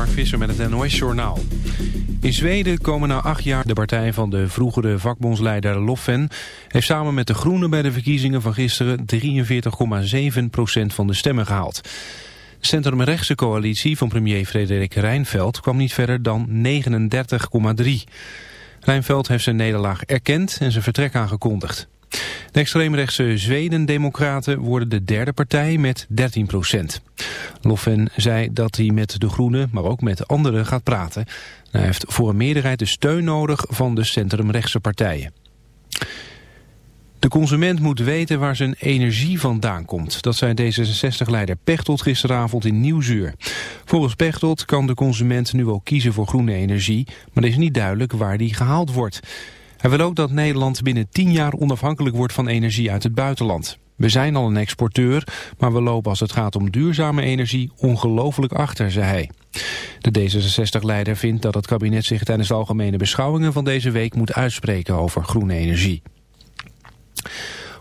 Mark Visser met het NOS-journaal. In Zweden komen na acht jaar de partij van de vroegere vakbondsleider Loffen... heeft samen met de Groenen bij de verkiezingen van gisteren 43,7% van de stemmen gehaald. De centrumrechtse coalitie van premier Frederik Reinfeldt kwam niet verder dan 39,3. Reinfeldt heeft zijn nederlaag erkend en zijn vertrek aangekondigd. De extreemrechtse Zweden-democraten worden de derde partij met 13 procent. Loffen zei dat hij met de Groenen, maar ook met anderen gaat praten. Hij heeft voor een meerderheid de steun nodig van de centrumrechtse partijen. De consument moet weten waar zijn energie vandaan komt. Dat zei D66-leider Pechtold gisteravond in Nieuwsuur. Volgens Pechtold kan de consument nu ook kiezen voor groene energie... maar het is niet duidelijk waar die gehaald wordt. Hij wil ook dat Nederland binnen 10 jaar onafhankelijk wordt van energie uit het buitenland. We zijn al een exporteur, maar we lopen als het gaat om duurzame energie ongelooflijk achter, zei hij. De D66-leider vindt dat het kabinet zich tijdens de algemene beschouwingen van deze week moet uitspreken over groene energie.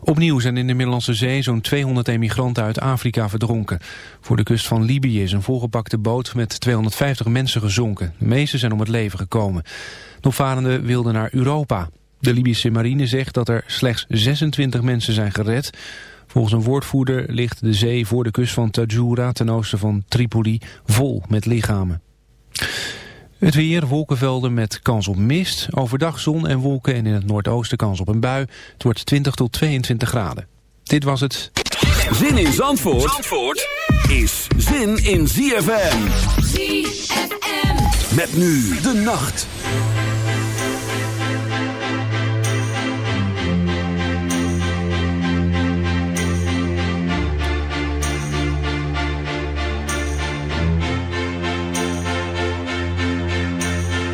Opnieuw zijn in de Middellandse Zee zo'n 200 emigranten uit Afrika verdronken. Voor de kust van Libië is een volgepakte boot met 250 mensen gezonken. De meeste zijn om het leven gekomen. De opvarenden wilden naar Europa. De Libische marine zegt dat er slechts 26 mensen zijn gered. Volgens een woordvoerder ligt de zee voor de kust van Tajura ten oosten van Tripoli vol met lichamen. Het weer, wolkenvelden met kans op mist. Overdag zon en wolken en in het noordoosten kans op een bui. Het wordt 20 tot 22 graden. Dit was het. Zin in Zandvoort, Zandvoort is zin in ZFM. ZFM. Met nu de nacht.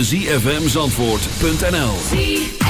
www.zfmzandvoort.nl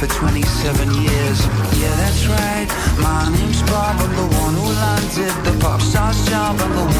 For 27 years. Yeah, that's right. My name's Bob. I'm the one who landed the pop star's job. I'm the one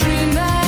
dream that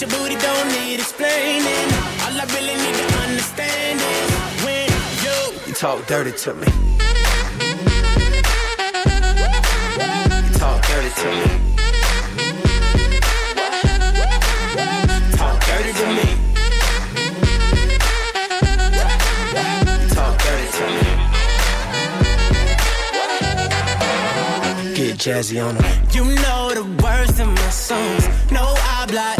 Your booty don't need explaining. All I really need to understand is when you, you talk dirty to me. Talk dirty to me. Talk dirty to me. Talk dirty to me. Get jazzy on them. You know the words in my songs. No habla English.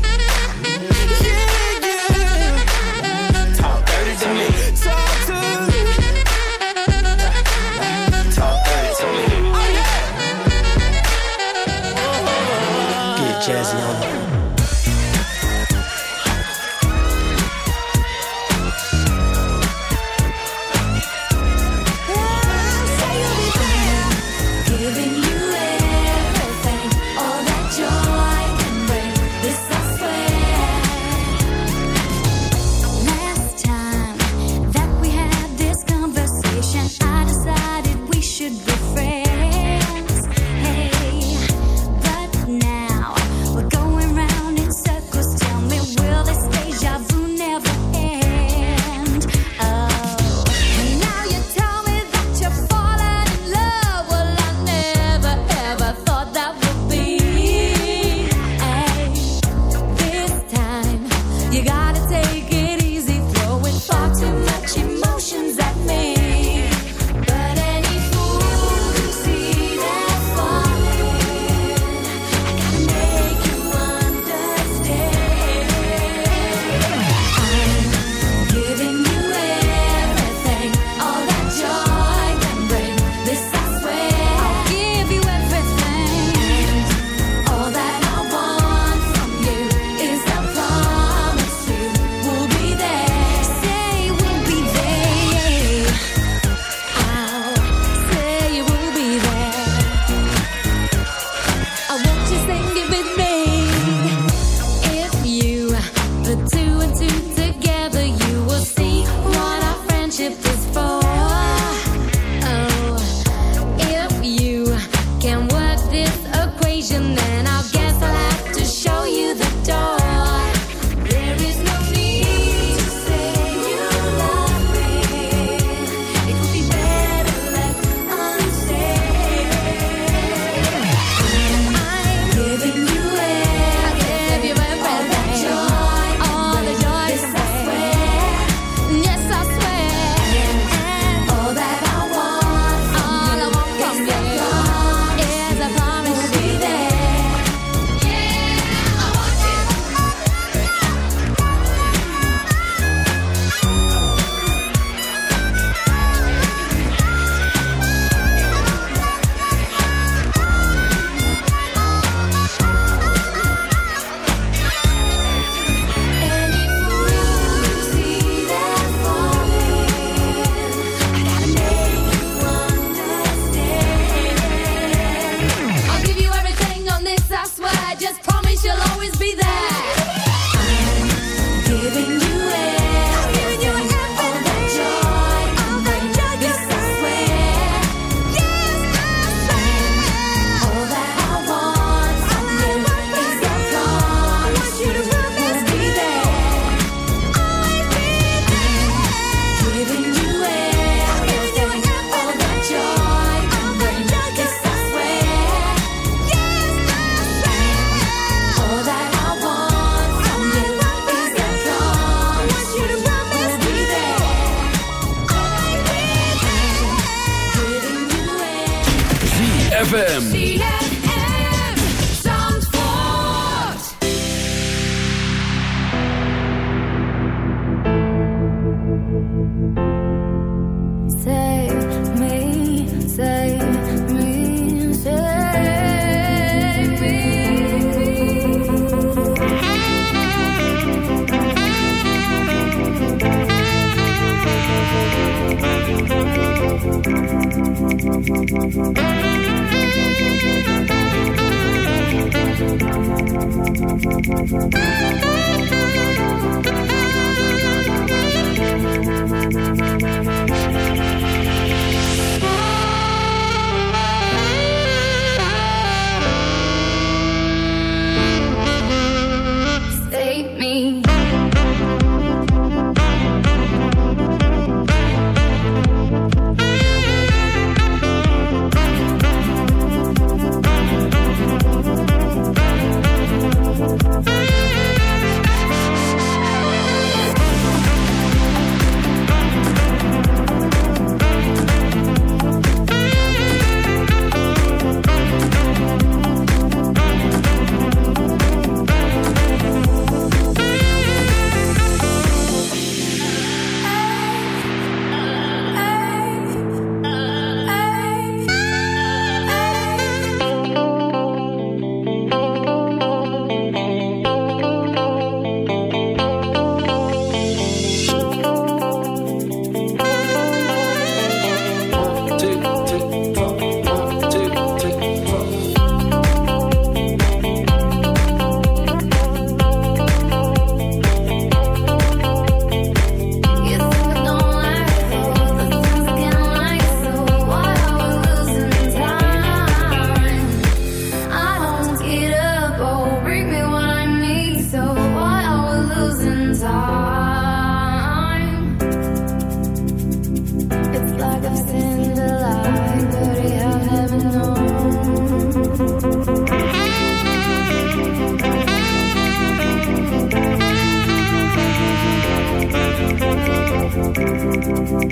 Save me,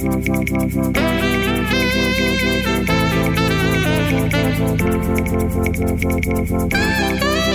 me. You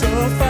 so far.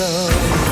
Ain't